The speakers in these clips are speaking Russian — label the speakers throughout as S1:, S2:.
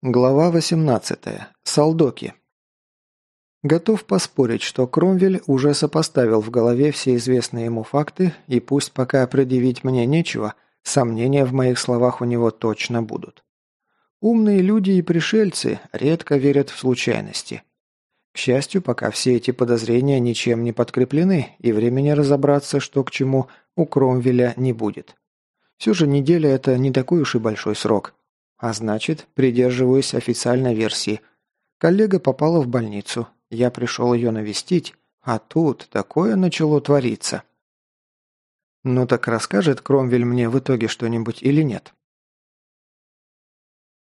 S1: Глава 18. Салдоки. Готов поспорить, что Кромвель уже сопоставил в голове все известные ему факты, и пусть пока предъявить мне нечего, сомнения в моих словах у него точно будут. Умные люди и пришельцы редко верят в случайности. К счастью, пока все эти подозрения ничем не подкреплены, и времени разобраться, что к чему, у Кромвеля не будет. Все же неделя – это не такой уж и большой срок – а значит, придерживаюсь официальной версии. Коллега попала в больницу. Я пришел ее навестить, а тут такое начало твориться. Ну так расскажет Кромвель мне в итоге что-нибудь или нет?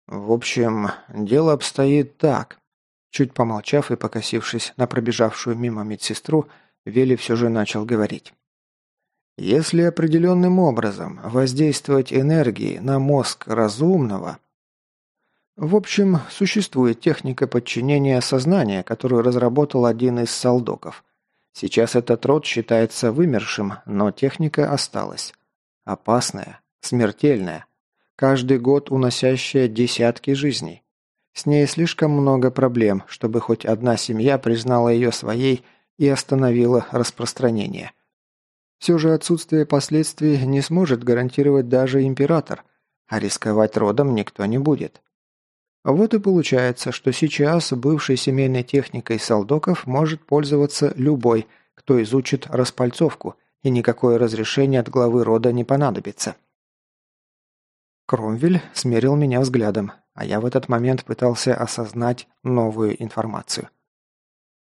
S1: В общем, дело обстоит так. Чуть помолчав и покосившись на пробежавшую мимо медсестру, Вели все же начал говорить. Если определенным образом воздействовать энергией на мозг разумного... В общем, существует техника подчинения сознания, которую разработал один из солдоков. Сейчас этот род считается вымершим, но техника осталась. Опасная, смертельная, каждый год уносящая десятки жизней. С ней слишком много проблем, чтобы хоть одна семья признала ее своей и остановила распространение. Все же отсутствие последствий не сможет гарантировать даже император, а рисковать родом никто не будет. Вот и получается, что сейчас бывшей семейной техникой солдоков может пользоваться любой, кто изучит распальцовку, и никакое разрешение от главы рода не понадобится. Кромвель смерил меня взглядом, а я в этот момент пытался осознать новую информацию.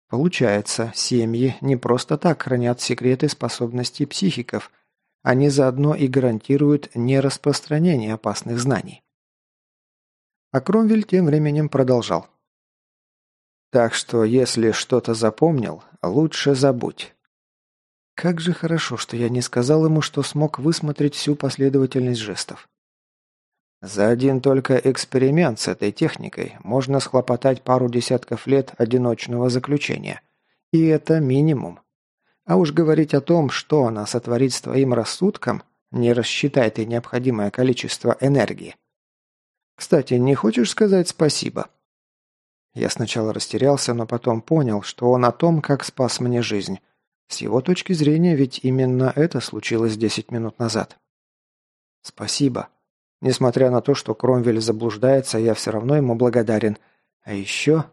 S1: Получается, семьи не просто так хранят секреты способностей психиков, они заодно и гарантируют нераспространение опасных знаний. А Кромвель тем временем продолжал. «Так что, если что-то запомнил, лучше забудь». Как же хорошо, что я не сказал ему, что смог высмотреть всю последовательность жестов. За один только эксперимент с этой техникой можно схлопотать пару десятков лет одиночного заключения. И это минимум. А уж говорить о том, что она сотворит с твоим рассудком, не рассчитай ты необходимое количество энергии. Кстати, не хочешь сказать спасибо?» Я сначала растерялся, но потом понял, что он о том, как спас мне жизнь. С его точки зрения, ведь именно это случилось десять минут назад. «Спасибо», Несмотря на то, что Кромвель заблуждается, я все равно ему благодарен. А еще...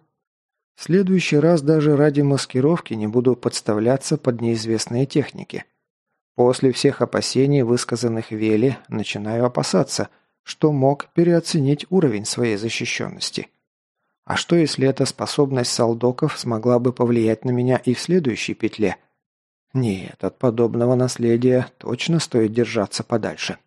S1: В следующий раз даже ради маскировки не буду подставляться под неизвестные техники. После всех опасений, высказанных Вели, начинаю опасаться, что мог переоценить уровень своей защищенности. А что, если эта способность солдоков смогла бы повлиять на меня и в следующей петле? Нет, от подобного наследия точно стоит держаться подальше.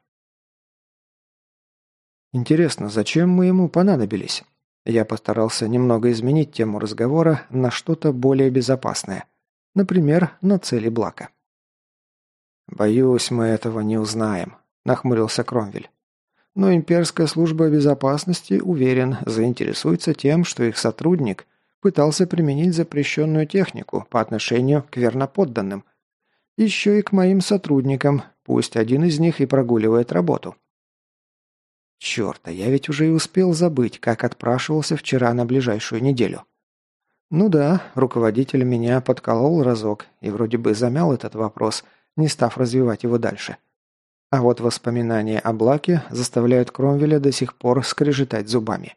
S1: Интересно, зачем мы ему понадобились? Я постарался немного изменить тему разговора на что-то более безопасное. Например, на цели Блака. «Боюсь, мы этого не узнаем», – нахмурился Кромвель. «Но имперская служба безопасности, уверен, заинтересуется тем, что их сотрудник пытался применить запрещенную технику по отношению к верноподданным. Еще и к моим сотрудникам, пусть один из них и прогуливает работу». Черт, а я ведь уже и успел забыть, как отпрашивался вчера на ближайшую неделю. Ну да, руководитель меня подколол разок и вроде бы замял этот вопрос, не став развивать его дальше. А вот воспоминания о Блаке заставляют Кромвеля до сих пор скрежетать зубами.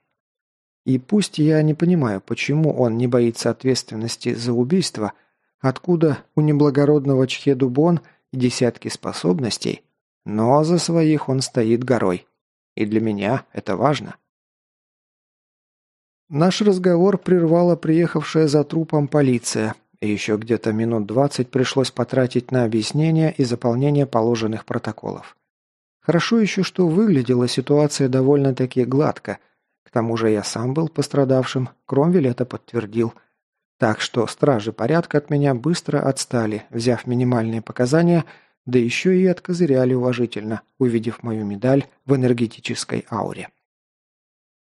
S1: И пусть я не понимаю, почему он не боится ответственности за убийство, откуда у неблагородного Чхедубон десятки способностей, но за своих он стоит горой. И для меня это важно. Наш разговор прервала приехавшая за трупом полиция, и еще где-то минут двадцать пришлось потратить на объяснение и заполнение положенных протоколов. Хорошо еще, что выглядела ситуация довольно-таки гладко. К тому же я сам был пострадавшим, Кромвель это подтвердил. Так что стражи порядка от меня быстро отстали, взяв минимальные показания – да еще и откозыряли уважительно, увидев мою медаль в энергетической ауре.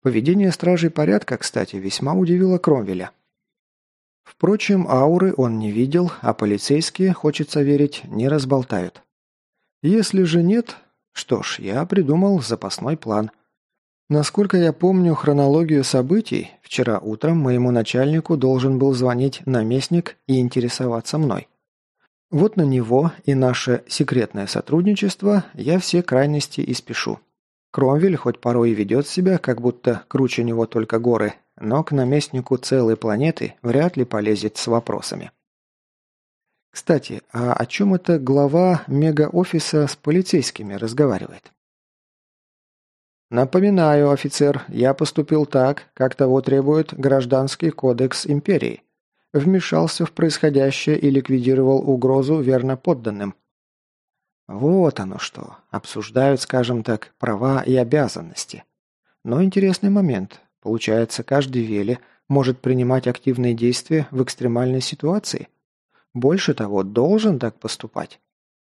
S1: Поведение стражей порядка, кстати, весьма удивило Кромвеля. Впрочем, ауры он не видел, а полицейские, хочется верить, не разболтают. Если же нет, что ж, я придумал запасной план. Насколько я помню хронологию событий, вчера утром моему начальнику должен был звонить наместник и интересоваться мной. Вот на него и наше секретное сотрудничество я все крайности и спешу. Кромвель хоть порой и ведет себя, как будто круче него только горы, но к наместнику целой планеты вряд ли полезет с вопросами. Кстати, а о чем это глава мега-офиса с полицейскими разговаривает? Напоминаю, офицер, я поступил так, как того требует Гражданский кодекс империи. Вмешался в происходящее и ликвидировал угрозу верно подданным. Вот оно что. Обсуждают, скажем так, права и обязанности. Но интересный момент. Получается, каждый Вели может принимать активные действия в экстремальной ситуации? Больше того, должен так поступать?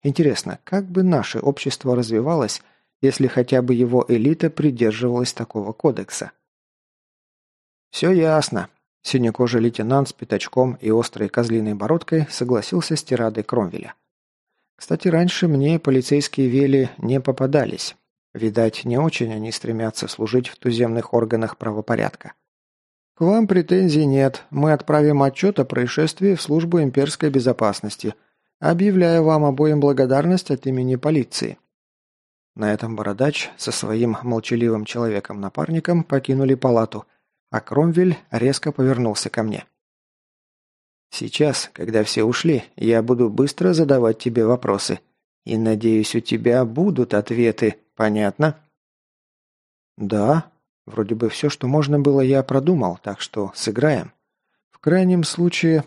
S1: Интересно, как бы наше общество развивалось, если хотя бы его элита придерживалась такого кодекса? Все ясно. Синекожий лейтенант с пятачком и острой козлиной бородкой согласился с тирадой Кромвеля. Кстати, раньше мне полицейские вели не попадались. Видать, не очень они стремятся служить в туземных органах правопорядка. К вам претензий нет. Мы отправим отчет о происшествии в службу имперской безопасности. Объявляю вам обоим благодарность от имени полиции. На этом бородач со своим молчаливым человеком-напарником покинули палату, а Кромвель резко повернулся ко мне. Сейчас, когда все ушли, я буду быстро задавать тебе вопросы. И, надеюсь, у тебя будут ответы, понятно?» «Да. Вроде бы все, что можно было, я продумал, так что сыграем. В крайнем случае...»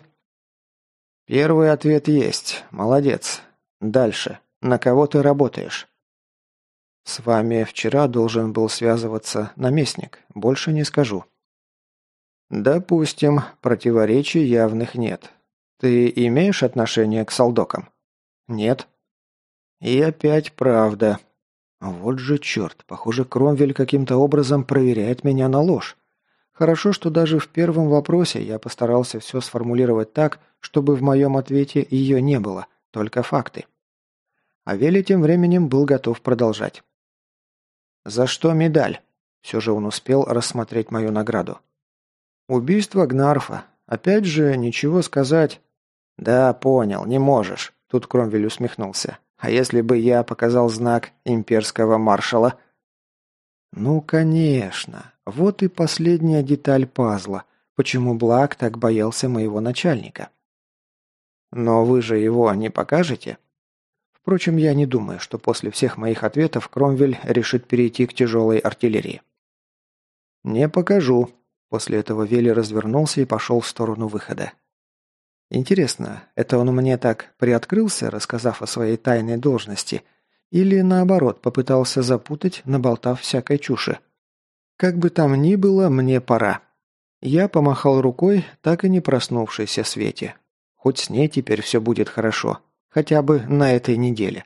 S1: «Первый ответ есть. Молодец. Дальше. На кого ты работаешь?» «С вами вчера должен был связываться наместник. Больше не скажу». «Допустим, противоречий явных нет. Ты имеешь отношение к солдокам?» «Нет». «И опять правда. Вот же черт, похоже, Кромвель каким-то образом проверяет меня на ложь. Хорошо, что даже в первом вопросе я постарался все сформулировать так, чтобы в моем ответе ее не было, только факты. А Вели тем временем был готов продолжать. «За что медаль?» Все же он успел рассмотреть мою награду. Убийство Гнарфа. Опять же, ничего сказать. Да, понял, не можешь. Тут Кромвель усмехнулся. А если бы я показал знак имперского маршала? Ну, конечно. Вот и последняя деталь пазла. Почему Блак так боялся моего начальника? Но вы же его не покажете? Впрочем, я не думаю, что после всех моих ответов Кромвель решит перейти к тяжелой артиллерии. «Не покажу», После этого Вели развернулся и пошел в сторону выхода. Интересно, это он мне так приоткрылся, рассказав о своей тайной должности, или наоборот попытался запутать, наболтав всякой чуши? Как бы там ни было, мне пора. Я помахал рукой, так и не проснувшейся Свете. Хоть с ней теперь все будет хорошо, хотя бы на этой неделе.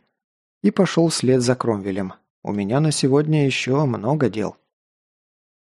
S1: И пошел вслед за Кромвелем. У меня на сегодня еще много дел.